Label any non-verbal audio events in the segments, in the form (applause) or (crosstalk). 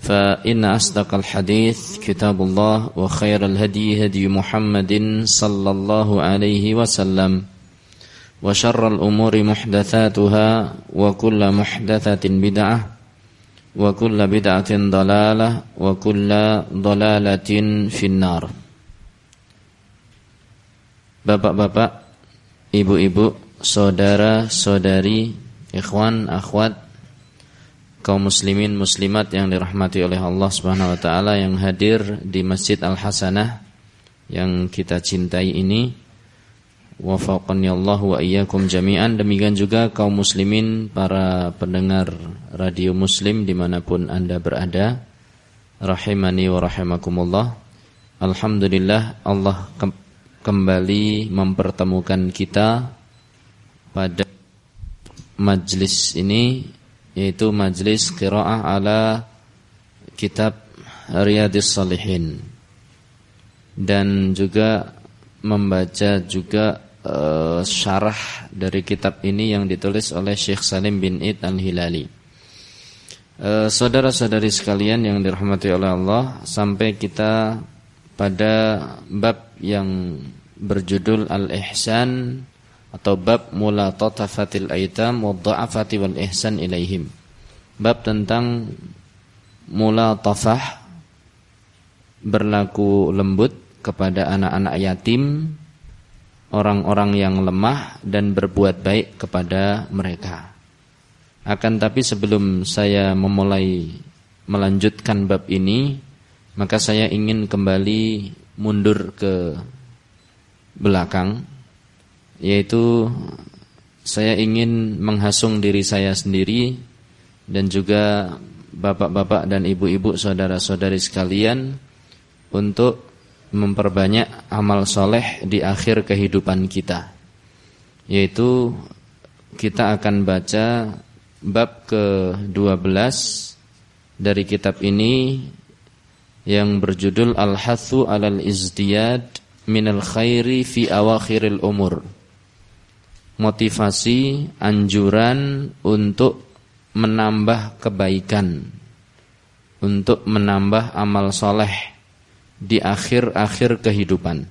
فإن أصدق الحديث كتاب الله وخير الهدي هدي محمد صلى الله عليه وسلم وشر الأمور محدثاتها وكل محدثة بدعة وكل بدعة ضلالة وكل ضلالة في النار. Bapak-bapak, ibu-ibu, saudara-saudari, ikhwan, akhwat kaum muslimin muslimat yang dirahmati oleh Allah Subhanahu wa taala yang hadir di Masjid Al Hasanah yang kita cintai ini. Wafaqani Allah wa iyyakum jami'an. Demikian juga kaum muslimin para pendengar radio muslim di mana pun anda berada. Rahimani wa rahimakumullah. Alhamdulillah Allah kembali mempertemukan kita pada majlis ini yaitu majlis qiraah ala kitab Riyadhis Salihin dan juga membaca juga uh, syarah dari kitab ini yang ditulis oleh Syekh Salim bin Id Al-Hilali. Uh, saudara-saudari sekalian yang dirahmati oleh Allah, sampai kita pada bab yang berjudul Al-Ihsan atau bab mula mulatafatil aitam wa dha'afati wal ihsan ilaihim. Bab tentang mula mulatafah berlaku lembut kepada anak-anak yatim, orang-orang yang lemah dan berbuat baik kepada mereka. Akan tapi sebelum saya memulai melanjutkan bab ini, maka saya ingin kembali mundur ke belakang yaitu saya ingin menghasung diri saya sendiri dan juga bapak-bapak dan ibu-ibu saudara-saudari sekalian untuk memperbanyak amal soleh di akhir kehidupan kita. Yaitu kita akan baca bab ke-12 dari kitab ini yang berjudul Al-Hathu alal Izdiyad minal khairi fi awakhiril umur motivasi, anjuran untuk menambah kebaikan, untuk menambah amal soleh di akhir-akhir kehidupan.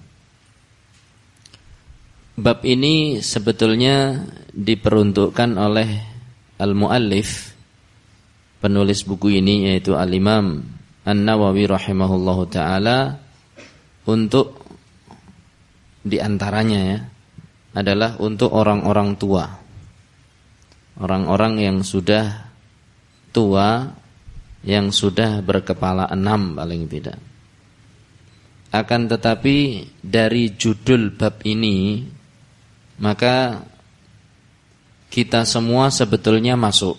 Bab ini sebetulnya diperuntukkan oleh al-muallif penulis buku ini yaitu al-Imam An-Nawawi rahimahullahu taala untuk di antaranya ya adalah untuk orang-orang tua. Orang-orang yang sudah tua, yang sudah berkepala enam paling tidak. Akan tetapi dari judul bab ini, maka kita semua sebetulnya masuk.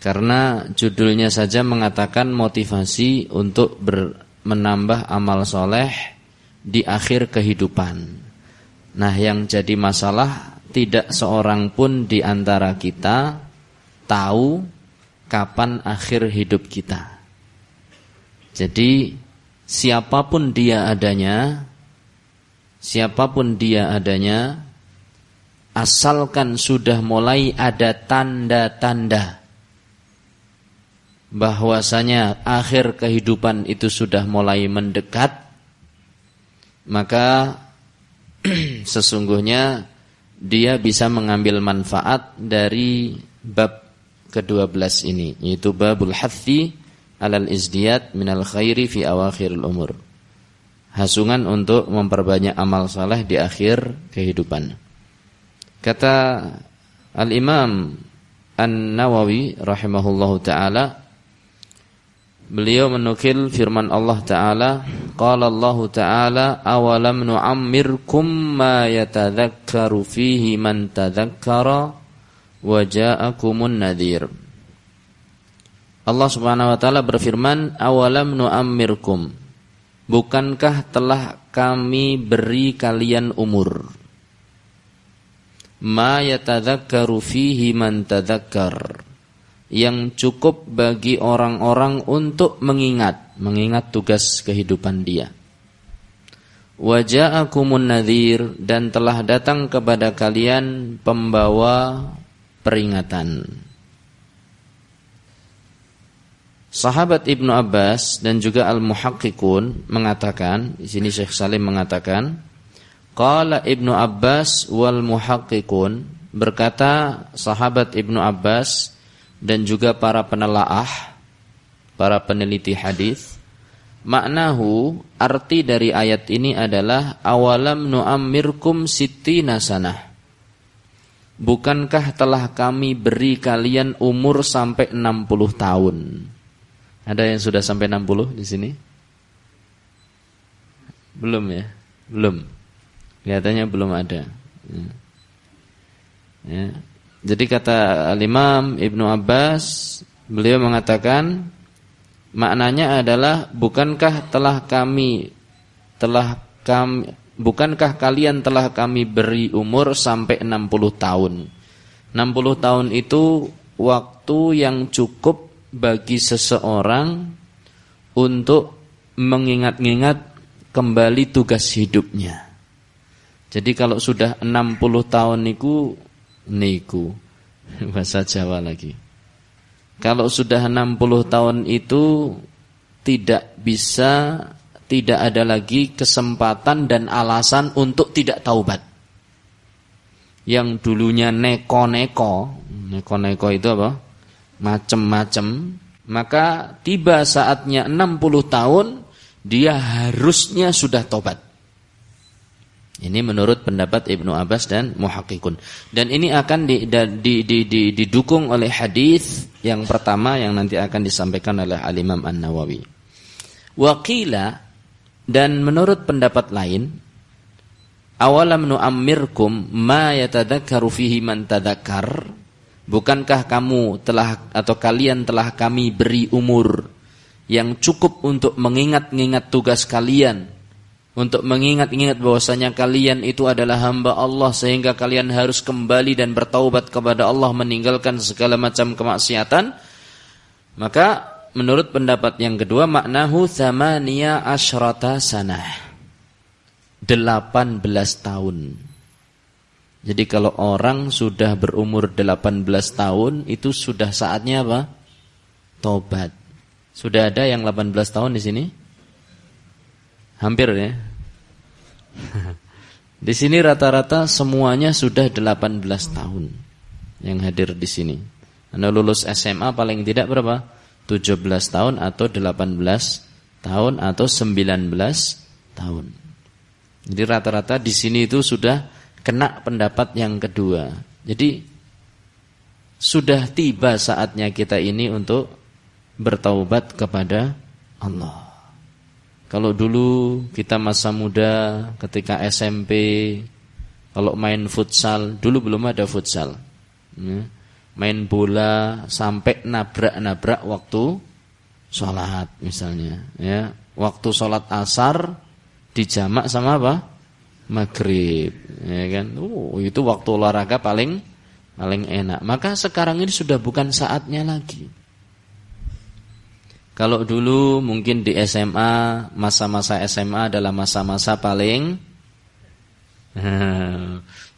Karena judulnya saja mengatakan motivasi untuk menambah amal soleh di akhir kehidupan. Nah yang jadi masalah tidak seorang pun di antara kita tahu kapan akhir hidup kita. Jadi siapa pun dia adanya, siapa pun dia adanya, asalkan sudah mulai ada tanda-tanda bahwasanya akhir kehidupan itu sudah mulai mendekat, maka (clears throat) sesungguhnya dia bisa mengambil manfaat dari bab ke-12 ini yaitu babul hathi alal izdiyad minal khairi fi awakhiril umur. Hasungan untuk memperbanyak amal saleh di akhir kehidupan. Kata Al-Imam An-Nawawi rahimahullahu taala Beliau menukil firman Allah Ta'ala Qala Allah Ta'ala Awalam nu'ammirkum ma yatadhakkaru fihi man tadhakkara Waja'akumun nadhir Allah Subhanahu wa taala berfirman, "Awalam nu'ammirkum?" Bukankah telah kami beri kalian umur? Ma yatadzakkaru fihi man tadzakkar. Yang cukup bagi orang-orang untuk mengingat, mengingat tugas kehidupan dia. Waja'akumun nadhir dan telah datang kepada kalian pembawa peringatan. Sahabat Ibnu Abbas dan juga Al-Muhaqqiqun mengatakan, di sini Syekh Salim mengatakan, qala Ibnu Abbas wal Muhaqqiqun berkata sahabat Ibnu Abbas dan juga para penelaah, para peneliti hadis, maknahu arti dari ayat ini adalah awalam nu'ammirkum sittina sanah. Bukankah telah kami beri kalian umur sampai 60 tahun? Ada yang sudah sampai 60 di sini? Belum ya? Belum. Kelihatannya belum ada. Ya. ya. Jadi kata Al-Imam Ibnu Abbas, beliau mengatakan maknanya adalah bukankah telah kami telah kami bukankah kalian telah kami beri umur sampai 60 tahun. 60 tahun itu waktu yang cukup bagi seseorang untuk mengingat-ingat kembali tugas hidupnya. Jadi kalau sudah 60 tahun niku niku (laughs) bahasa Jawa lagi. Kalau sudah 60 tahun itu tidak bisa tidak ada lagi kesempatan dan alasan untuk tidak taubat. Yang dulunya neko-neko, neko-neko itu apa? macem-macem, maka tiba saatnya 60 tahun dia harusnya sudah tobat. Ini menurut pendapat Ibnu Abbas dan Muhakkikun. Dan ini akan di, di, di, di, didukung oleh hadis yang pertama yang nanti akan disampaikan oleh Al-Imam An-Nawawi. Wakila dan menurut pendapat lain, awalam nu'ammirkum ma yatadakkaru fihi man tadakkar Bukankah kamu telah atau kalian telah kami beri umur yang cukup untuk mengingat-ingat tugas kalian, untuk mengingat-ingat bahwasanya kalian itu adalah hamba Allah sehingga kalian harus kembali dan bertaubat kepada Allah meninggalkan segala macam kemaksiatan? Maka menurut pendapat yang kedua maknahu thamaniya asyrata sanah. 18 tahun. Jadi kalau orang sudah berumur 18 tahun itu sudah saatnya apa? Tobat. Sudah ada yang 18 tahun di sini? Hampir ya. di sini rata-rata semuanya sudah 18 tahun yang hadir di sini. Anda lulus SMA paling tidak berapa? 17 tahun atau 18 tahun atau 19 tahun. Jadi rata-rata di sini itu sudah kena pendapat yang kedua. Jadi sudah tiba saatnya kita ini untuk bertaubat kepada Allah. Kalau dulu kita masa muda ketika SMP kalau main futsal, dulu belum ada futsal. Ya. Main bola sampai nabrak-nabrak waktu sholat misalnya. Ya. Waktu sholat asar dijamak sama apa? maghrib ya kan uh, itu waktu olahraga paling paling enak maka sekarang ini sudah bukan saatnya lagi kalau dulu mungkin di SMA masa-masa SMA adalah masa-masa paling (laughs)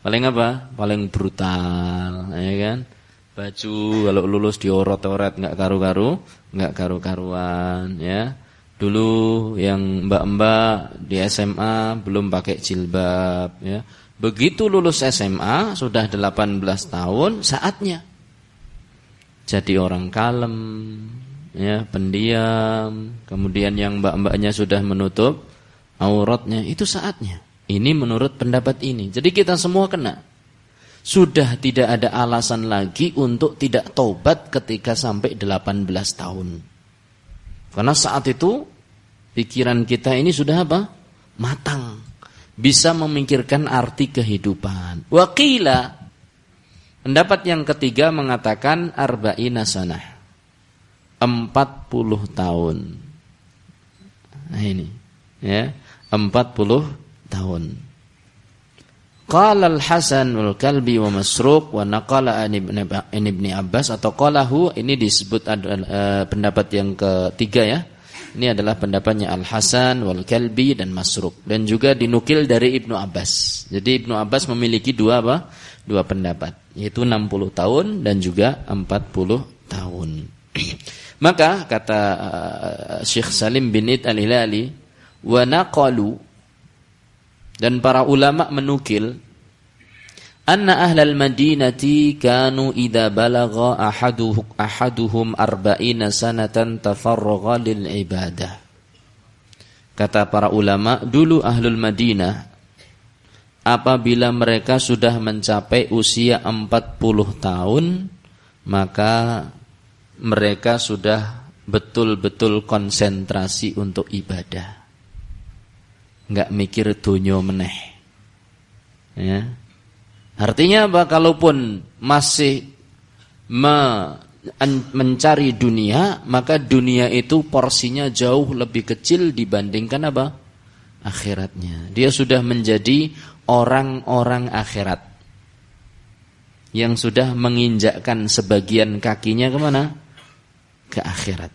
paling apa? Paling brutal ya kan? Baju kalau lulus diorot-orot nggak karu-karu nggak karu-karuan ya. Dulu yang mbak-mbak di SMA belum pakai jilbab ya. Begitu lulus SMA sudah 18 tahun saatnya jadi orang kalem ya, pendiam, kemudian yang mbak-mbaknya sudah menutup auratnya, itu saatnya. Ini menurut pendapat ini. Jadi kita semua kena. Sudah tidak ada alasan lagi untuk tidak tobat ketika sampai 18 tahun. Karena saat itu pikiran kita ini sudah apa? Matang. Bisa memikirkan arti kehidupan. Wakila Pendapat yang ketiga mengatakan arba'ina sanah. 40 tahun. Nah ini, ya, 40 tahun. Qala al-Hasan wal Kalbi wa Masruq wa naqala an Ibn Abbas atau qalahu ini disebut uh, pendapat yang ketiga ya. Ini adalah pendapatnya Al-Hasan wal Kalbi dan Masruq dan juga dinukil dari Ibnu Abbas. Jadi Ibnu Abbas memiliki dua apa? Dua pendapat yaitu 60 tahun dan juga 40 tahun. (clears throat) Maka kata uh, Syekh Salim bin Id al-Hilali wa naqalu dan para ulama menukil anna ahlal madinati kanu idza balagha ahaduhum ahaduhum arba'ina sanatan tafarragha lil ibadah. Kata para ulama dulu ahlul Madinah apabila mereka sudah mencapai usia 40 tahun maka mereka sudah betul-betul konsentrasi untuk ibadah. Nggak mikir dunyo meneh. Ya. Artinya apa? Kalaupun masih me mencari dunia maka dunia itu porsinya jauh lebih kecil dibandingkan apa? Akhiratnya. Dia sudah menjadi orang-orang akhirat. Yang sudah menginjakkan sebagian kakinya ke mana? Ke akhirat.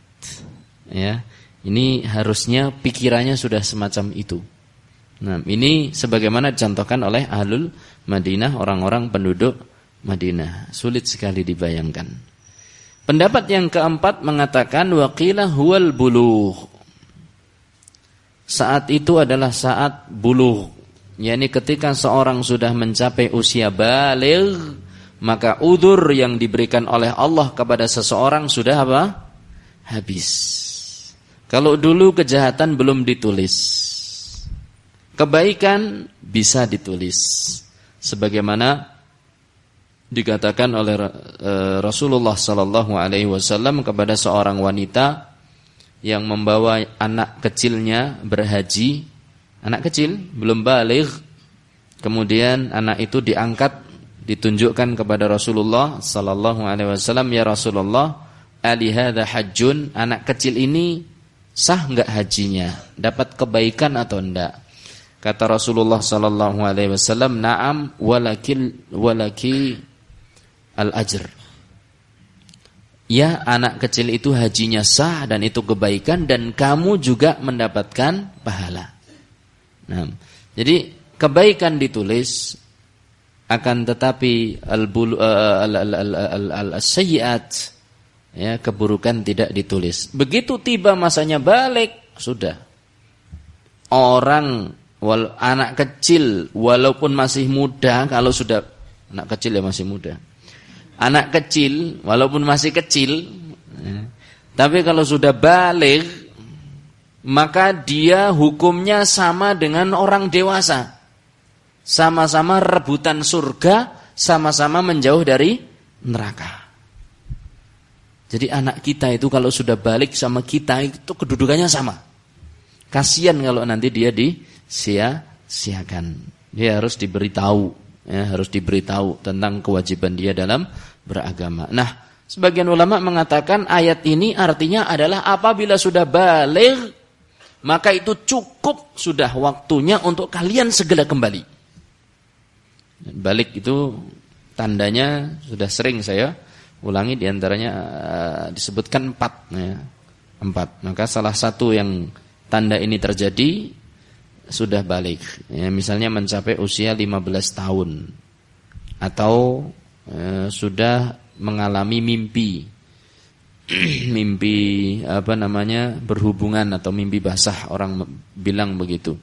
Ya, ini harusnya pikirannya sudah semacam itu. Nah, ini sebagaimana dicontohkan oleh ahlul Madinah, orang-orang penduduk Madinah. Sulit sekali dibayangkan. Pendapat yang keempat mengatakan waqilah huwal buluh. Saat itu adalah saat buluh yakni ketika seorang sudah mencapai usia baligh maka udur yang diberikan oleh Allah kepada seseorang sudah apa? habis. Kalau dulu kejahatan belum ditulis. Kebaikan bisa ditulis. Sebagaimana dikatakan oleh eh, Rasulullah sallallahu alaihi wasallam kepada seorang wanita yang membawa anak kecilnya berhaji anak kecil belum balik kemudian anak itu diangkat ditunjukkan kepada Rasulullah sallallahu alaihi wasallam ya Rasulullah ali hadza anak kecil ini sah enggak hajinya? Dapat kebaikan atau enggak kata Rasulullah sallallahu alaihi wasallam na'am walakil walaki al ajr ya anak kecil itu hajinya sah dan itu kebaikan dan kamu juga mendapatkan pahala. Nah, jadi kebaikan ditulis akan tetapi al-sayyi'at ya keburukan tidak ditulis. Begitu tiba masanya balik sudah orang wal, anak kecil walaupun masih muda kalau sudah anak kecil ya masih muda. Anak kecil walaupun masih kecil ya, tapi kalau sudah balik maka dia hukumnya sama dengan orang dewasa. Sama-sama rebutan surga, sama-sama menjauh dari neraka. Jadi anak kita itu kalau sudah balik sama kita itu kedudukannya sama. Kasihan kalau nanti dia disia-siakan. Dia harus diberitahu, ya, harus diberitahu tentang kewajiban dia dalam beragama. Nah, sebagian ulama mengatakan ayat ini artinya adalah apabila sudah balik maka itu cukup sudah waktunya untuk kalian segera kembali. Balik itu tandanya sudah sering saya ulangi di antaranya uh, disebutkan empat, ya. empat. Maka salah satu yang tanda ini terjadi sudah balik. Ya, misalnya mencapai usia 15 tahun atau uh, sudah mengalami mimpi (clears throat) mimpi apa namanya berhubungan atau mimpi basah orang bilang begitu.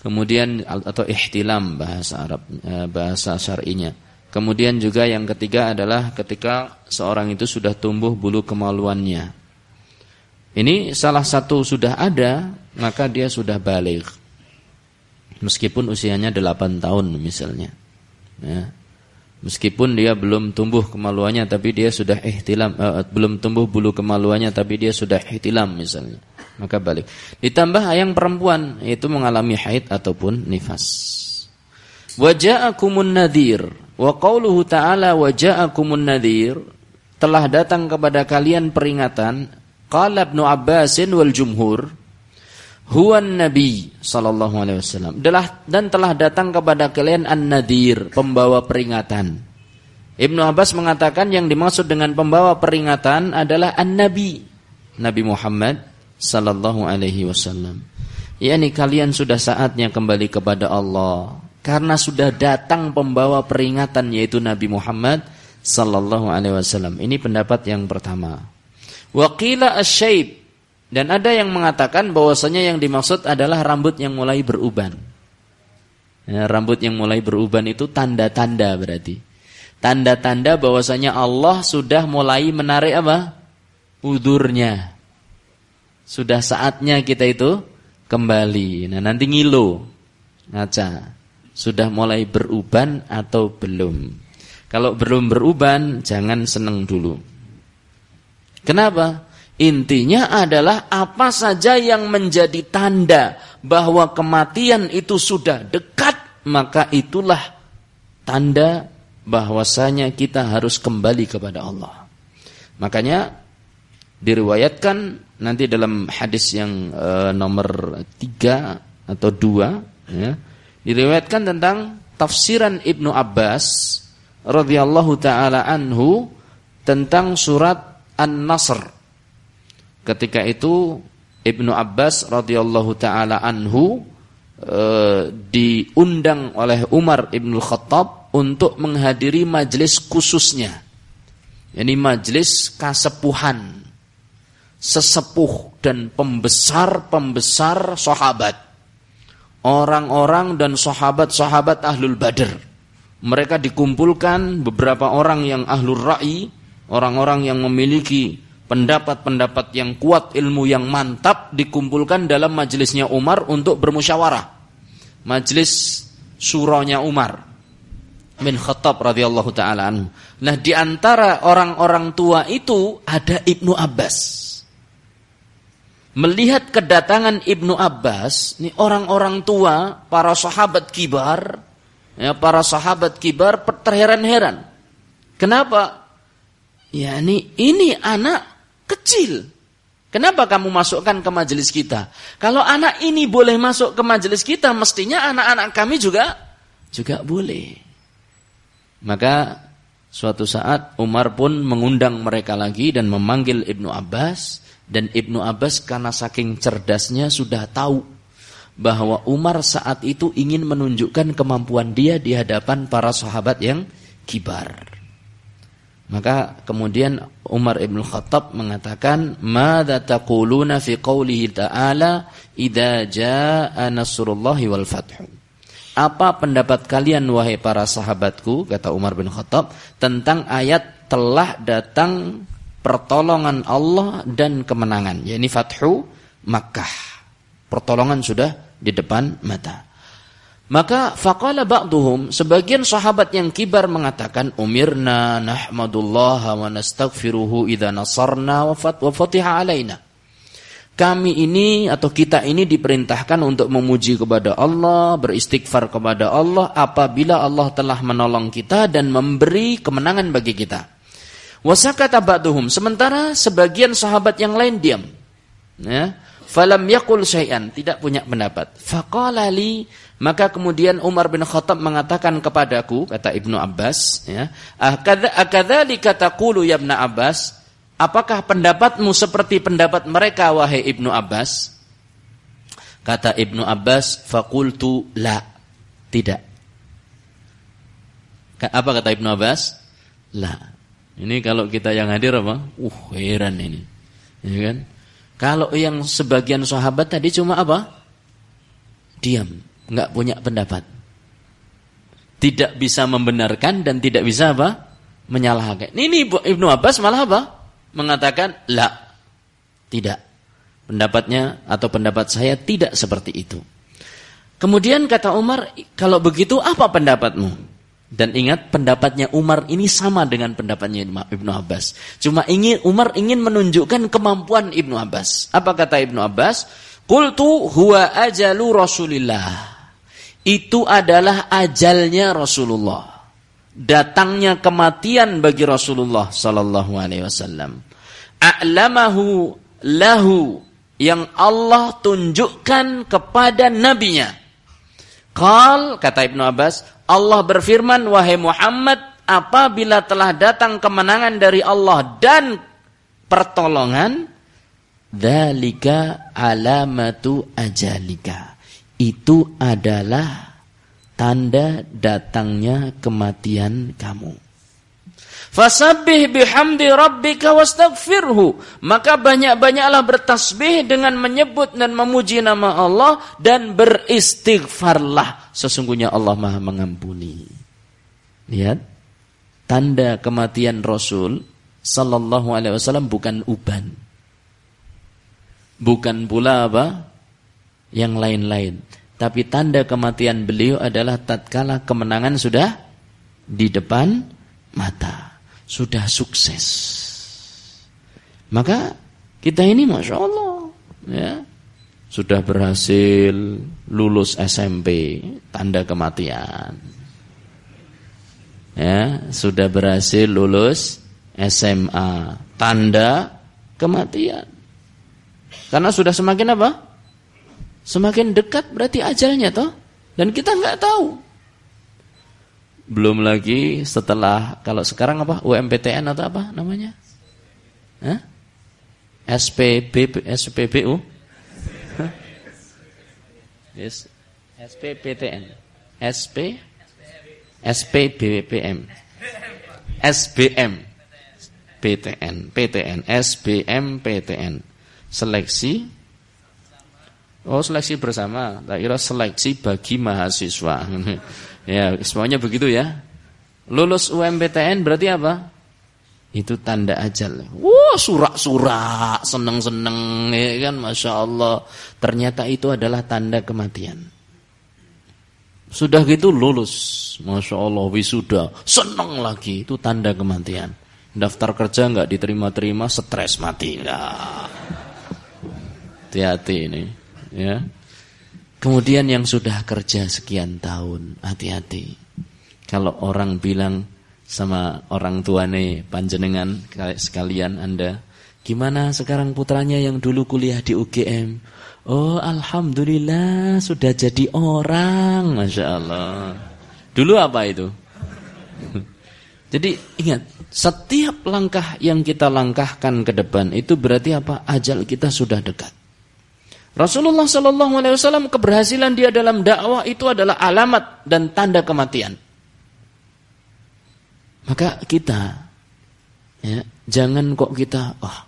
Kemudian atau ihtilam bahasa Arab eh, bahasa syar'inya. Kemudian juga yang ketiga adalah ketika seorang itu sudah tumbuh bulu kemaluannya. Ini salah satu sudah ada, maka dia sudah balik. Meskipun usianya 8 tahun misalnya. Ya. Meskipun dia belum tumbuh kemaluannya tapi dia sudah ihtilam uh, belum tumbuh bulu kemaluannya tapi dia sudah ihtilam misalnya. Maka balik. Ditambah yang perempuan yaitu mengalami haid ataupun nifas. Waja'akumun nadhir wa qauluhu ta'ala waja'akumun nadhir telah datang kepada kalian peringatan qala Ibnu Abbasin wal jumhur Huwan Nabi sallallahu alaihi wasallam dan telah datang kepada kalian an-nadhir, pembawa peringatan. Ibnu Abbas mengatakan yang dimaksud dengan pembawa peringatan adalah an-nabi, Nabi Muhammad sallallahu alaihi wasallam. Yani kalian sudah saatnya kembali kepada Allah karena sudah datang pembawa peringatan yaitu Nabi Muhammad sallallahu alaihi wasallam. Ini pendapat yang pertama. Waqila asy dan ada yang mengatakan bahwasanya yang dimaksud adalah rambut yang mulai beruban. Ya, rambut yang mulai beruban itu tanda-tanda berarti. Tanda-tanda bahwasanya Allah sudah mulai menarik apa? Udurnya. Sudah saatnya kita itu kembali. Nah, nanti ngilo. Ngaca. Sudah mulai beruban atau belum? Kalau belum beruban, jangan seneng dulu. Kenapa? Intinya adalah apa saja yang menjadi tanda bahwa kematian itu sudah dekat, maka itulah tanda bahwasanya kita harus kembali kepada Allah. Makanya diriwayatkan nanti dalam hadis yang e, nomor tiga atau dua, ya, diriwayatkan tentang tafsiran Ibnu Abbas radhiyallahu taala anhu tentang surat An-Nasr Ketika itu Ibnu Abbas radhiyallahu taala anhu e, diundang oleh Umar Ibnu Khattab untuk menghadiri majelis khususnya. Ini majelis kasepuhan sesepuh dan pembesar-pembesar sahabat. Orang-orang dan sahabat-sahabat Ahlul Badr. Mereka dikumpulkan beberapa orang yang Ahlul Ra'i, orang-orang yang memiliki pendapat-pendapat yang kuat, ilmu yang mantap dikumpulkan dalam majelisnya Umar untuk bermusyawarah. Majelis surahnya Umar bin Khattab radhiyallahu taala. Nah, di antara orang-orang tua itu ada Ibnu Abbas. Melihat kedatangan Ibnu Abbas, ini orang-orang tua, para sahabat kibar, ya para sahabat kibar terheran-heran. Kenapa? Ya ini ini anak Kecil. Kenapa kamu masukkan ke majelis kita? Kalau anak ini boleh masuk ke majelis kita, mestinya anak-anak kami juga juga boleh. Maka suatu saat Umar pun mengundang mereka lagi dan memanggil Ibnu Abbas dan Ibnu Abbas karena saking cerdasnya sudah tahu bahwa Umar saat itu ingin menunjukkan kemampuan dia di hadapan para sahabat yang kibar. Maka kemudian Umar Ibn Khattab mengatakan, "Madza taquluna fi qoulihi ta'ala idza jaa nasrullahi wal fathu?" Apa pendapat kalian wahai para sahabatku, kata Umar bin Khattab, tentang ayat telah datang pertolongan Allah dan kemenangan, yakni fathu Makkah. Pertolongan sudah di depan mata. Maka faqala ba'duhum sebagian sahabat yang kibar mengatakan umirna nahmadullah wa nastaghfiruhu idza nasarna wa fatiha alaina. Kami ini atau kita ini diperintahkan untuk memuji kepada Allah, beristighfar kepada Allah apabila Allah telah menolong kita dan memberi kemenangan bagi kita. Wasakata ba'duhum sementara sebagian sahabat yang lain diam. Ya. Falam yakul syai'an, tidak punya pendapat. Faqala maka kemudian Umar bin Khattab mengatakan kepadaku, kata Ibnu Abbas, ya, akadzalika taqulu ya Ibnu Abbas? Apakah pendapatmu seperti pendapat mereka wahai Ibnu Abbas? Kata Ibnu Abbas, fakultu la. Tidak. Apa kata Ibnu Abbas? La. Ini kalau kita yang hadir apa? Uh, heran ini. Ya kan? Kalau yang sebagian sahabat tadi cuma apa? Diam nggak punya pendapat. Tidak bisa membenarkan dan tidak bisa apa? Menyalahkan. Ini Ibnu Abbas malah apa? Mengatakan la. Tidak. Pendapatnya atau pendapat saya tidak seperti itu. Kemudian kata Umar, kalau begitu apa pendapatmu? Dan ingat pendapatnya Umar ini sama dengan pendapatnya Ibnu Abbas. Cuma ingin Umar ingin menunjukkan kemampuan Ibnu Abbas. Apa kata Ibnu Abbas? Qultu huwa ajalu Rasulillah. Itu adalah ajalnya Rasulullah. Datangnya kematian bagi Rasulullah sallallahu alaihi wasallam. A'lamahu lahu yang Allah tunjukkan kepada nabinya. Qal kata Ibnu Abbas, Allah berfirman wahai Muhammad apabila telah datang kemenangan dari Allah dan pertolongan dalika alamatu ajalika. Itu adalah tanda datangnya kematian kamu. Fasabbih bihamdi rabbika wastaghfirhu. Maka banyak-banyaklah bertasbih dengan menyebut dan memuji nama Allah dan beristighfarlah. Sesungguhnya Allah Maha mengampuni. Lihat. Tanda kematian Rasul sallallahu alaihi wasallam bukan uban. Bukan pula apa? Yang lain-lain. Tapi tanda kematian beliau adalah tatkala kemenangan sudah di depan mata sudah sukses. Maka kita ini Masya Allah ya, sudah berhasil lulus SMP, tanda kematian. Ya, sudah berhasil lulus SMA, tanda kematian. Karena sudah semakin apa? Semakin dekat berarti ajalnya toh. Dan kita nggak tahu. Belum lagi setelah kalau sekarang apa? UMPTN atau apa namanya? Hah? SPB SPBU? Yes. SPPTN. SP SPBPM. SBM. PTN, PTN, SBM, PTN. Seleksi Oh, seleksi bersama. Tak kira seleksi bagi mahasiswa. (laughs) Ya, semuanya begitu ya. Lulus UMPTN berarti apa? Itu tanda ajal. Wah, surak-surak, seneng-seneng, ya kan, masya Allah. Ternyata itu adalah tanda kematian. Sudah gitu lulus, masya Allah, wisuda, seneng lagi, itu tanda kematian. Daftar kerja nggak diterima-terima, stres mati. Hati-hati ini, ya. Kemudian yang sudah kerja sekian tahun, hati-hati. Kalau orang bilang sama orang tuane panjenengan sekalian Anda, gimana sekarang putranya yang dulu kuliah di UGM? Oh, alhamdulillah sudah jadi orang, masya Allah. Dulu apa itu? (laughs) Jadi ingat, setiap langkah yang kita langkahkan ke depan itu berarti apa? Ajal kita sudah dekat. Rasulullah Shallallahu Alaihi Wasallam keberhasilan dia dalam dakwah itu adalah alamat dan tanda kematian. Maka kita, ya, jangan kok kita, oh,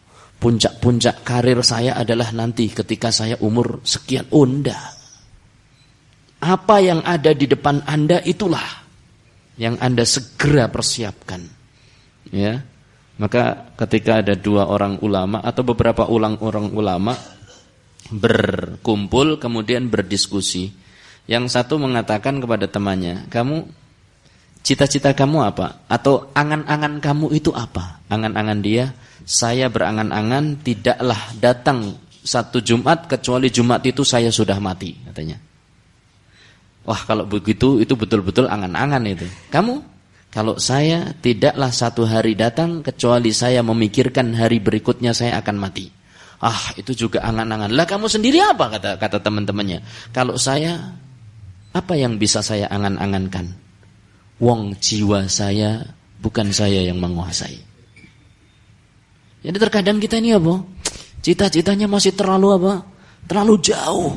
puncak-puncak karir saya adalah nanti ketika saya umur sekian. Unda. Oh, Apa yang ada di depan anda itulah yang anda segera persiapkan. Ya, maka ketika ada dua orang ulama atau beberapa ulang orang ulama berkumpul kemudian berdiskusi. Yang satu mengatakan kepada temannya, "Kamu cita-cita kamu apa? Atau angan-angan kamu itu apa?" Angan-angan dia, "Saya berangan-angan tidaklah datang satu Jumat kecuali Jumat itu saya sudah mati," katanya. Wah, kalau begitu itu betul-betul angan-angan itu. Kamu kalau saya tidaklah satu hari datang kecuali saya memikirkan hari berikutnya saya akan mati. Ah, itu juga angan-angan. Lah kamu sendiri apa kata kata teman-temannya? Kalau saya apa yang bisa saya angan-angankan? Wong jiwa saya bukan saya yang menguasai. Jadi terkadang kita ini apa? Cita-citanya masih terlalu apa? Terlalu jauh.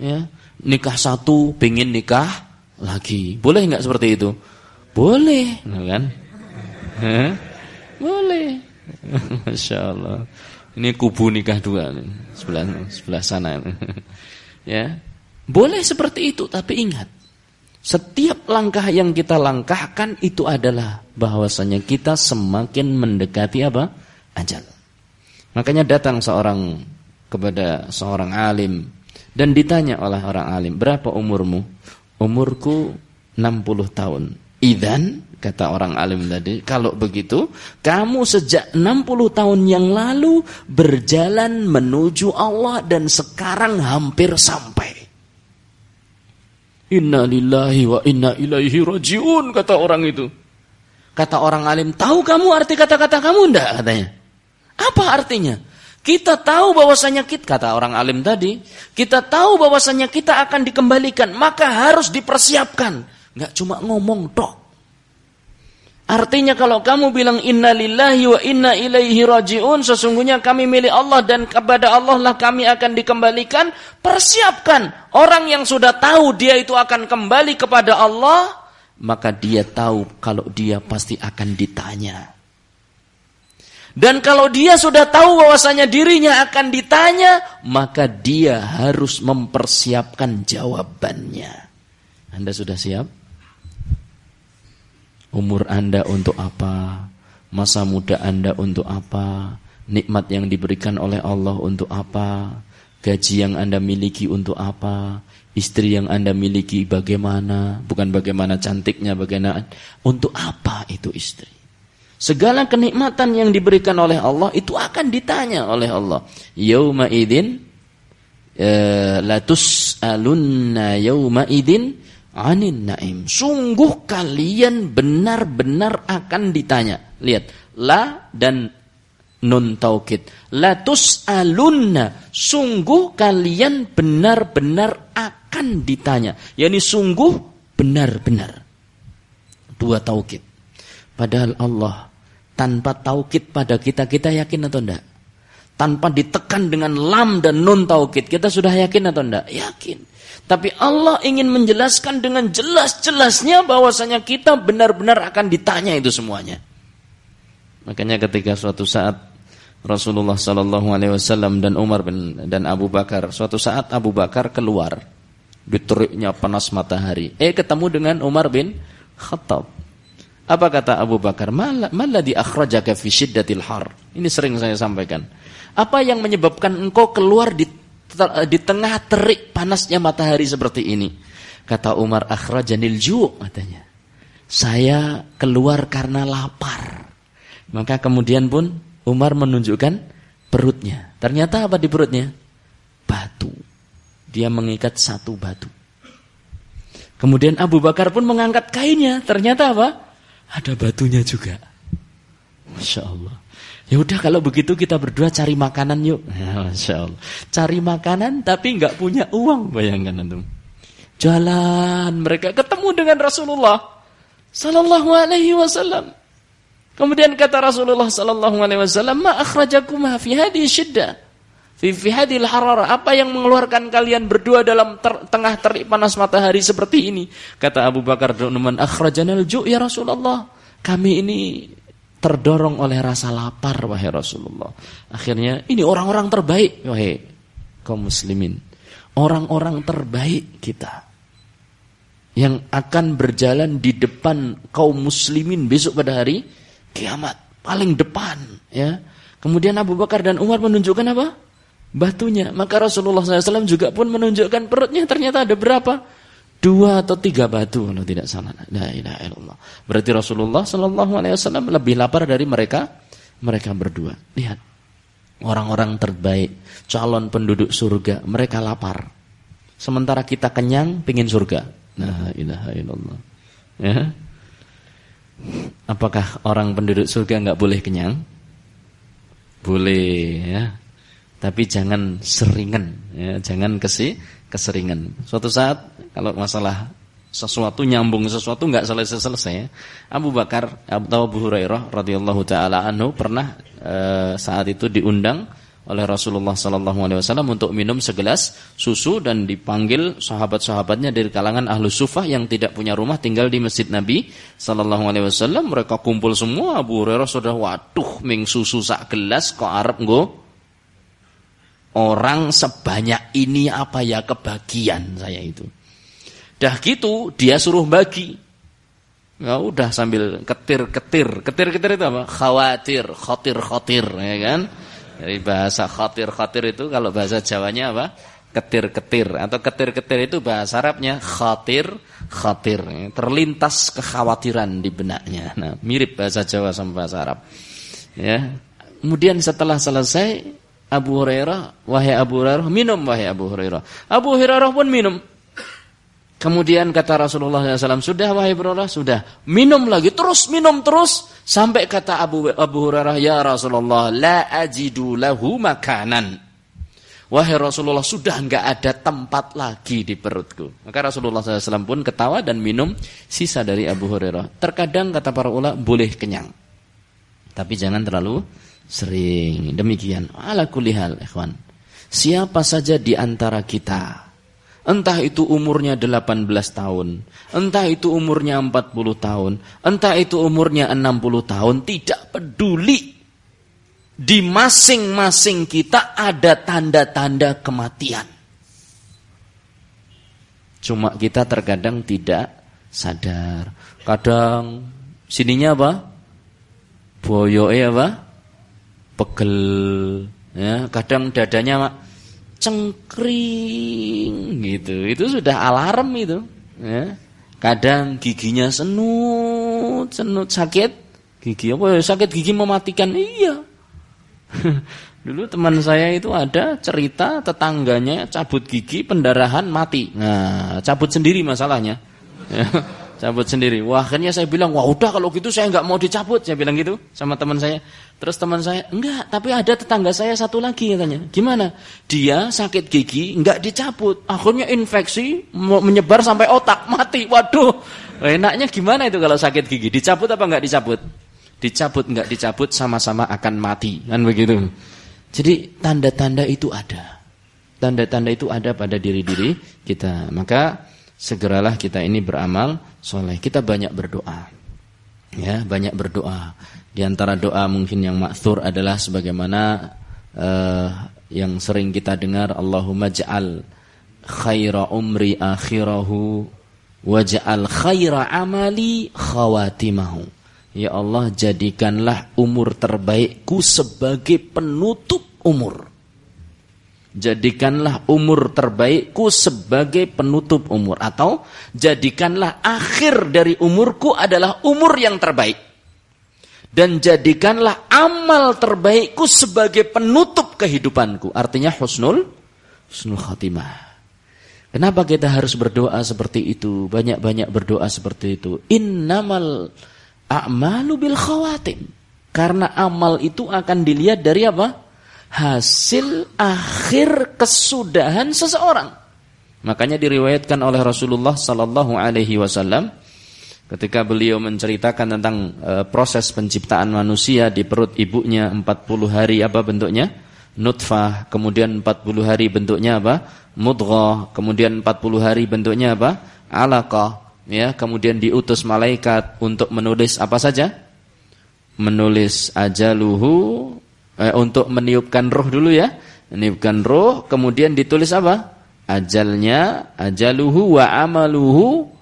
Ya, nikah satu, pengen nikah lagi. Boleh nggak seperti itu? Boleh, kan? Boleh. (laughs) Masya Allah. Ini kubu nikah dua sebelah sebelah sana. (laughs) ya. Boleh seperti itu, tapi ingat. Setiap langkah yang kita langkahkan itu adalah bahwasanya kita semakin mendekati apa? ajal. Makanya datang seorang kepada seorang alim dan ditanya oleh orang alim, "Berapa umurmu?" "Umurku 60 tahun." "Idzan," kata orang alim tadi, "kalau begitu, kamu sejak 60 tahun yang lalu berjalan menuju Allah dan sekarang hampir sampai." Inna lillahi wa inna ilaihi rajiun kata orang itu. Kata orang alim, tahu kamu arti kata-kata kamu enggak katanya? Apa artinya? Kita tahu bahwasanya kita kata orang alim tadi, kita tahu bahwasanya kita akan dikembalikan, maka harus dipersiapkan. Enggak cuma ngomong tok. Artinya kalau kamu bilang inna lillahi wa inna ilaihi rajiun sesungguhnya kami milik Allah dan kepada Allah lah kami akan dikembalikan. Persiapkan orang yang sudah tahu dia itu akan kembali kepada Allah maka dia tahu kalau dia pasti akan ditanya. Dan kalau dia sudah tahu bahwasanya dirinya akan ditanya maka dia harus mempersiapkan jawabannya. Anda sudah siap? Umur Anda untuk apa? Masa muda Anda untuk apa? Nikmat yang diberikan oleh Allah untuk apa? Gaji yang Anda miliki untuk apa? Istri yang Anda miliki bagaimana? Bukan bagaimana cantiknya, bagaimana untuk apa itu istri? Segala kenikmatan yang diberikan oleh Allah itu akan ditanya oleh Allah. Yauma idin eh, latus alunna yauma anin naim. Sungguh kalian benar-benar akan ditanya. Lihat, la dan nun taukid. Latus alunna. Sungguh kalian benar-benar akan ditanya. Yani sungguh benar-benar. Dua taukid. Padahal Allah tanpa taukid pada kita, kita yakin atau enggak? Tanpa ditekan dengan lam dan nun taukid, kita sudah yakin atau enggak? Yakin. Tapi Allah ingin menjelaskan dengan jelas-jelasnya bahwasanya kita benar-benar akan ditanya itu semuanya. Makanya ketika suatu saat Rasulullah Sallallahu Alaihi Wasallam dan Umar bin, dan Abu Bakar, suatu saat Abu Bakar keluar di teriknya panas matahari. Eh ketemu dengan Umar bin Khattab. Apa kata Abu Bakar? Malah di akhrajaka fi syiddatil har. Ini sering saya sampaikan. Apa yang menyebabkan engkau keluar di di tengah terik panasnya matahari seperti ini. Kata Umar akhrajanil ju' katanya. Saya keluar karena lapar. Maka kemudian pun Umar menunjukkan perutnya. Ternyata apa di perutnya? Batu. Dia mengikat satu batu. Kemudian Abu Bakar pun mengangkat kainnya. Ternyata apa? Ada batunya juga. Masya Allah. Ya udah kalau begitu kita berdua cari makanan yuk. (laughs) Ya, Masya Allah. Cari makanan tapi nggak punya uang, bayangkan antum. Jalan mereka ketemu dengan Rasulullah Sallallahu Alaihi Wasallam. Kemudian kata Rasulullah Sallallahu Alaihi Wasallam, Ma akhrajakum fi hadhihi syiddah. Fi harara. Apa yang mengeluarkan kalian berdua dalam ter, tengah terik panas matahari seperti ini? Kata Abu Bakar Numan, akhrajanal ju' ya Rasulullah. Kami ini terdorong oleh rasa lapar wahai Rasulullah. Akhirnya ini orang-orang terbaik wahai kaum muslimin. Orang-orang terbaik kita yang akan berjalan di depan kaum muslimin besok pada hari kiamat paling depan ya. Kemudian Abu Bakar dan Umar menunjukkan apa? Batunya. Maka Rasulullah SAW juga pun menunjukkan perutnya ternyata ada berapa? Dua atau tiga batu kalau tidak salah. La ilaha illallah. Berarti Rasulullah sallallahu alaihi wasallam lebih lapar dari mereka mereka berdua. Lihat. Orang-orang terbaik, calon penduduk surga, mereka lapar. Sementara kita kenyang pingin surga. La ilaha illallah. Ya. Apakah orang penduduk surga nggak boleh kenyang? Boleh ya. Tapi jangan seringan ya, jangan kesi keseringan. Suatu saat kalau masalah sesuatu nyambung sesuatu nggak selesai-selesai. Abu Bakar atau Abu Hurairah radhiyallahu taala anhu pernah e, saat itu diundang oleh Rasulullah sallallahu alaihi wasallam untuk minum segelas susu dan dipanggil sahabat-sahabatnya dari kalangan ahlu sufah yang tidak punya rumah tinggal di masjid Nabi sallallahu alaihi wasallam mereka kumpul semua Abu Hurairah sudah waduh ming susu sak gelas kok arep nggo orang sebanyak ini apa ya kebagian saya itu Dah gitu dia suruh bagi. Ya udah sambil ketir-ketir. Ketir-ketir itu apa? Khawatir, khotir-khotir, ya kan? Dari bahasa khatir-khatir itu kalau bahasa Jawanya apa? Ketir-ketir atau ketir-ketir itu bahasa Arabnya khatir, khatir. Terlintas kekhawatiran di benaknya. Nah, mirip bahasa Jawa sama bahasa Arab. Ya. Kemudian setelah selesai Abu Hurairah, wahai Abu Hurairah, minum wahai Abu Hurairah. Abu Hurairah pun minum. Kemudian kata Rasulullah SAW, sudah wahai Hurairah, sudah. Minum lagi, terus minum terus. Sampai kata Abu, Abu Hurairah, ya Rasulullah, la ajidu lahu makanan. Wahai Rasulullah, sudah enggak ada tempat lagi di perutku. Maka Rasulullah SAW pun ketawa dan minum sisa dari Abu Hurairah. Terkadang kata para ulama, boleh kenyang. Tapi jangan terlalu sering. Demikian. Ala kulihal, ikhwan. Siapa saja di antara kita Entah itu umurnya 18 tahun, entah itu umurnya 40 tahun, entah itu umurnya 60 tahun, tidak peduli. Di masing-masing kita ada tanda-tanda kematian. Cuma kita terkadang tidak sadar. Kadang sininya apa? Boyoke apa? Pegel. Ya, kadang dadanya cengkring gitu. Itu sudah alarm itu. Ya. Kadang giginya senut, senut sakit gigi apa ya sakit gigi mematikan iya. (laughs) Dulu teman saya itu ada cerita tetangganya cabut gigi pendarahan mati. Nah, cabut sendiri masalahnya. (laughs) Cabut sendiri. Wah, akhirnya saya bilang, wah udah kalau gitu saya nggak mau dicabut. Saya bilang gitu sama teman saya. Terus teman saya, enggak, tapi ada tetangga saya satu lagi katanya. Gimana? Dia sakit gigi, enggak dicabut. Akhirnya infeksi menyebar sampai otak, mati. Waduh, enaknya gimana itu kalau sakit gigi? Dicabut apa enggak dicabut? Dicabut enggak dicabut sama-sama akan mati. Kan begitu. Jadi tanda-tanda itu ada. Tanda-tanda itu ada pada diri-diri kita. Maka segeralah kita ini beramal soleh. Kita banyak berdoa. Ya, banyak berdoa. Di antara doa mungkin yang maksur adalah sebagaimana uh, yang sering kita dengar Allahumma ja'al khaira umri akhirahu waj'al khaira amali khawatimahu. Ya Allah jadikanlah umur terbaikku sebagai penutup umur. Jadikanlah umur terbaikku sebagai penutup umur atau jadikanlah akhir dari umurku adalah umur yang terbaik dan jadikanlah amal terbaikku sebagai penutup kehidupanku. Artinya husnul husnul khatimah. Kenapa kita harus berdoa seperti itu? Banyak-banyak berdoa seperti itu. Innamal a'malu bil khawatim. Karena amal itu akan dilihat dari apa? Hasil akhir kesudahan seseorang. Makanya diriwayatkan oleh Rasulullah sallallahu alaihi wasallam ketika beliau menceritakan tentang e, proses penciptaan manusia di perut ibunya 40 hari apa bentuknya? Nutfah, kemudian 40 hari bentuknya apa? Mudghah, kemudian 40 hari bentuknya apa? Alaqah, ya, kemudian diutus malaikat untuk menulis apa saja? Menulis ajaluhu eh, untuk meniupkan roh dulu ya. Meniupkan roh, kemudian ditulis apa? Ajalnya, ajaluhu wa amaluhu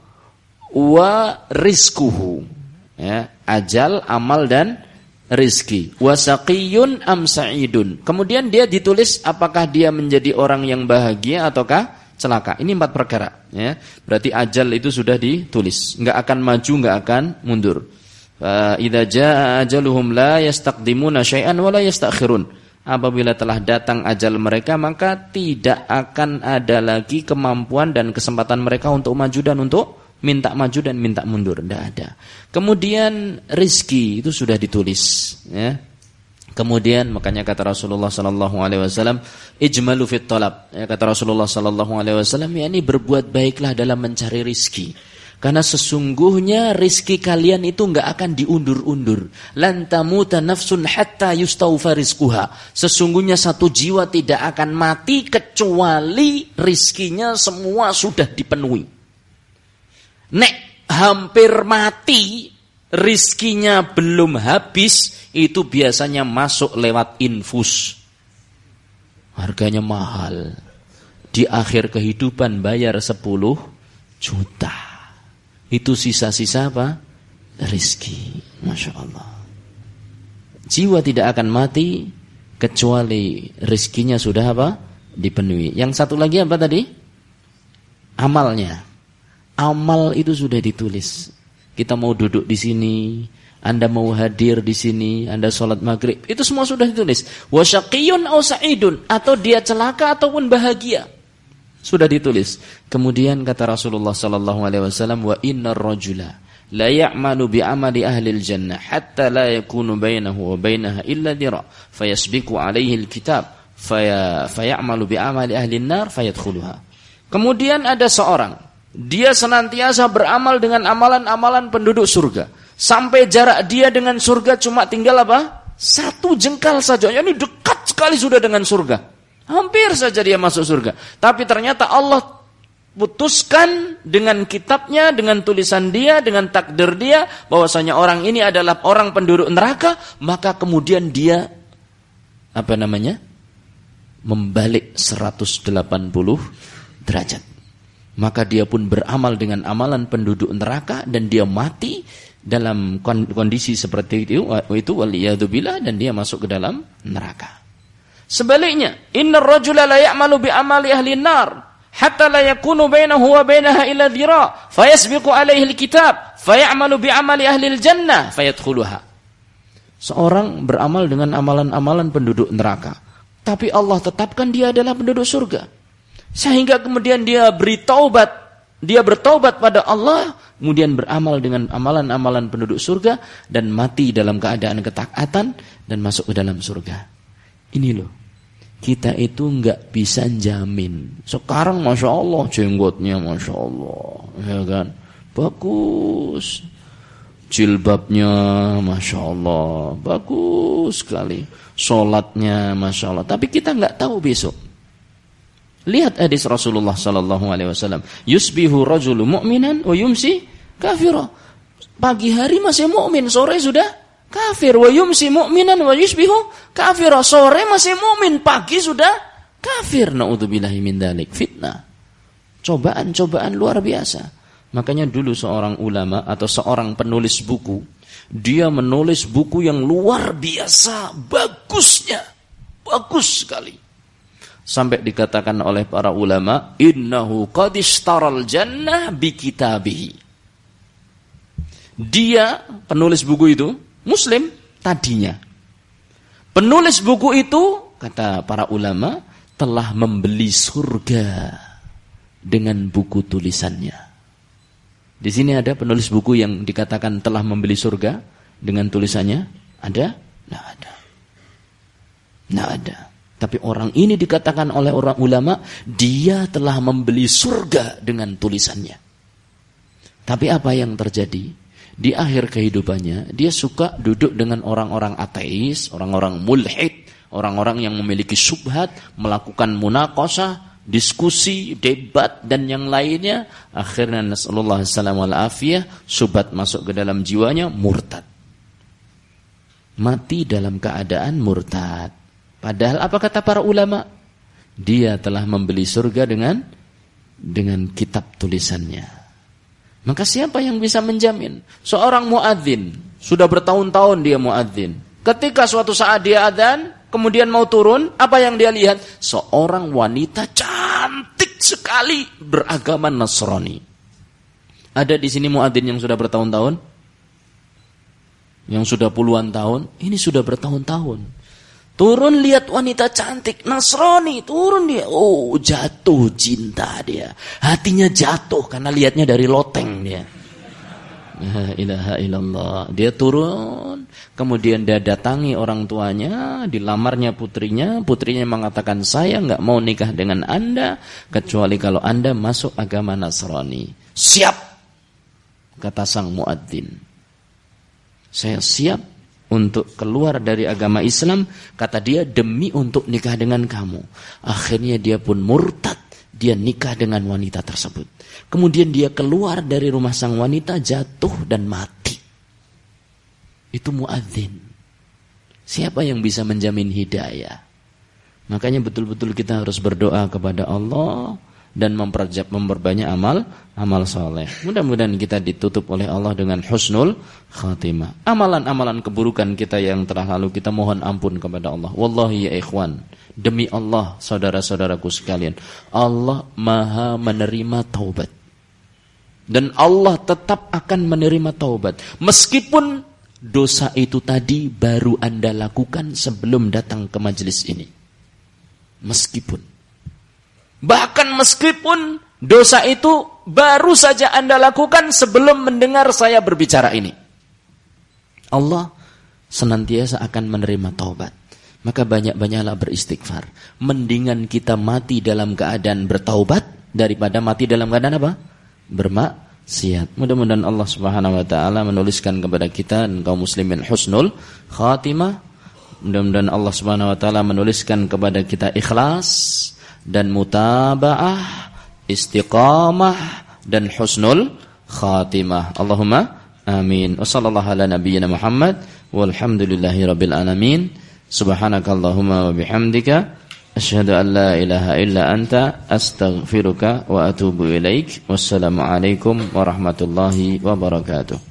wa rizkuhu ya ajal amal dan rizki. Wasaqiyun am sa'idun. Kemudian dia ditulis apakah dia menjadi orang yang bahagia ataukah celaka. Ini empat perkara ya. Berarti ajal itu sudah ditulis. Nggak akan maju nggak akan mundur idza jaa ajaluhum la yastaqdimuna syai'an wa la yastakhirun apabila telah datang ajal mereka maka tidak akan ada lagi kemampuan dan kesempatan mereka untuk maju dan untuk minta maju dan minta mundur, tidak ada. Kemudian rizki itu sudah ditulis, ya. Kemudian makanya kata Rasulullah sallallahu alaihi wasallam, ijmalu fit talab. Ya, kata Rasulullah sallallahu alaihi wasallam, ya ini berbuat baiklah dalam mencari rizki. Karena sesungguhnya rizki kalian itu enggak akan diundur-undur. Lantamuta nafsun hatta yustaufa rizkuha. Sesungguhnya satu jiwa tidak akan mati kecuali rizkinya semua sudah dipenuhi. Nek hampir mati, rizkinya belum habis, itu biasanya masuk lewat infus. Harganya mahal. Di akhir kehidupan bayar 10 juta. Itu sisa-sisa apa? Rizki. Masya Allah. Jiwa tidak akan mati kecuali rezekinya sudah apa? dipenuhi. Yang satu lagi apa tadi? Amalnya. Amal itu sudah ditulis. Kita mau duduk di sini, anda mau hadir di sini, Anda sholat maghrib, itu semua sudah ditulis. Wasyaqiyun au sa'idun atau dia celaka ataupun bahagia. Sudah ditulis. Kemudian kata Rasulullah sallallahu alaihi wasallam wa innar rajula la ya'malu bi amali ahli al-jannah hatta la yakunu bainahu wa bainaha illa dira fayasbiqu alaihi al-kitab fayamalu bi amali ahli an-nar fayadkhuluha. Kemudian ada seorang dia senantiasa beramal dengan amalan-amalan penduduk surga Sampai jarak dia dengan surga cuma tinggal apa? Satu jengkal saja. Ini dekat sekali sudah dengan surga. Hampir saja dia masuk surga. Tapi ternyata Allah putuskan dengan kitabnya, dengan tulisan dia, dengan takdir dia, bahwasanya orang ini adalah orang penduduk neraka, maka kemudian dia apa namanya? membalik 180 derajat. Maka dia pun beramal dengan amalan penduduk neraka dan dia mati dalam kondisi seperti itu itu dan dia masuk ke dalam neraka. Sebaliknya, innar rajula la ya'malu bi amali ahli nar hatta la yakunu bainahu wa bainaha illa dhira fayasbiqu alaihi alkitab fayamalu bi amali ahli aljannah fayadkhuluha. Seorang beramal dengan amalan-amalan penduduk neraka, tapi Allah tetapkan dia adalah penduduk surga. Sehingga kemudian dia beri taubat dia bertaubat pada Allah, kemudian beramal dengan amalan-amalan penduduk surga dan mati dalam keadaan ketaatan dan masuk ke dalam surga. Ini loh, kita itu nggak bisa jamin. Sekarang masya Allah jenggotnya masya Allah, ya kan, bagus. Jilbabnya masya Allah, bagus sekali. Sholatnya masya Allah. Tapi kita nggak tahu besok. Lihat hadis Rasulullah sallallahu alaihi wasallam. Yusbihu rajulu mu'minan wa yumsi kafira. Pagi hari masih mukmin, sore sudah kafir. Wa yumsi mu'minan wa yusbihu kafira. Sore masih mukmin, pagi sudah kafir. Nauzubillahi min dalik. Fitnah. Cobaan-cobaan luar biasa. Makanya dulu seorang ulama atau seorang penulis buku, dia menulis buku yang luar biasa bagusnya. Bagus sekali sampai dikatakan oleh para ulama innahu qad istaral jannah bi kitabihi dia penulis buku itu muslim tadinya. Penulis buku itu kata para ulama telah membeli surga dengan buku tulisannya. Di sini ada penulis buku yang dikatakan telah membeli surga dengan tulisannya. Ada? Tidak ada. Tidak ada. Tapi orang ini dikatakan oleh orang ulama, dia telah membeli surga dengan tulisannya. Tapi apa yang terjadi? Di akhir kehidupannya, dia suka duduk dengan orang-orang ateis, orang-orang mulhid, orang-orang yang memiliki subhat, melakukan munakosah, diskusi, debat, dan yang lainnya. Akhirnya Nasallallahu Alaihi subhat masuk ke dalam jiwanya, murtad. Mati dalam keadaan murtad. Padahal apa kata para ulama? Dia telah membeli surga dengan dengan kitab tulisannya. Maka siapa yang bisa menjamin? Seorang muadzin sudah bertahun-tahun dia muadzin. Ketika suatu saat dia adzan, kemudian mau turun, apa yang dia lihat? Seorang wanita cantik sekali beragama Nasrani. Ada di sini muadzin yang sudah bertahun-tahun? Yang sudah puluhan tahun? Ini sudah bertahun-tahun. Turun lihat wanita cantik, Nasrani, turun dia. Oh, jatuh cinta dia. Hatinya jatuh karena lihatnya dari loteng dia. La ilaha illallah. Dia turun, kemudian dia datangi orang tuanya, dilamarnya putrinya, putrinya mengatakan saya nggak mau nikah dengan anda kecuali kalau anda masuk agama Nasrani. Siap, kata sang muadzin. Saya siap untuk keluar dari agama Islam, kata dia demi untuk nikah dengan kamu. Akhirnya dia pun murtad, dia nikah dengan wanita tersebut. Kemudian dia keluar dari rumah sang wanita, jatuh dan mati. Itu muadzin. Siapa yang bisa menjamin hidayah? Makanya betul-betul kita harus berdoa kepada Allah dan memperbanyak amal amal soleh. Mudah-mudahan kita ditutup oleh Allah dengan husnul khatimah. Amalan-amalan keburukan kita yang telah lalu kita mohon ampun kepada Allah. Wallahi ya ikhwan, demi Allah saudara-saudaraku sekalian, Allah Maha menerima taubat. Dan Allah tetap akan menerima taubat meskipun dosa itu tadi baru Anda lakukan sebelum datang ke majelis ini. Meskipun bahkan meskipun Dosa itu baru saja Anda lakukan sebelum mendengar saya berbicara ini. Allah senantiasa akan menerima taubat. Maka banyak-banyaklah beristighfar. Mendingan kita mati dalam keadaan bertaubat daripada mati dalam keadaan apa? Bermaksiat. Mudah-mudahan Allah Subhanahu wa taala menuliskan kepada kita dan kaum muslimin husnul khatimah. Mudah-mudahan Allah Subhanahu wa taala menuliskan kepada kita ikhlas dan mutabaah istiqamah dan husnul khatimah. Allahumma amin. Wa sallallahu ala nabiyyina Muhammad walhamdulillahi rabbil alamin. Subhanakallahumma wa bihamdika asyhadu an la ilaha illa anta astaghfiruka wa atubu ilaik. Wassalamu alaikum warahmatullahi wabarakatuh.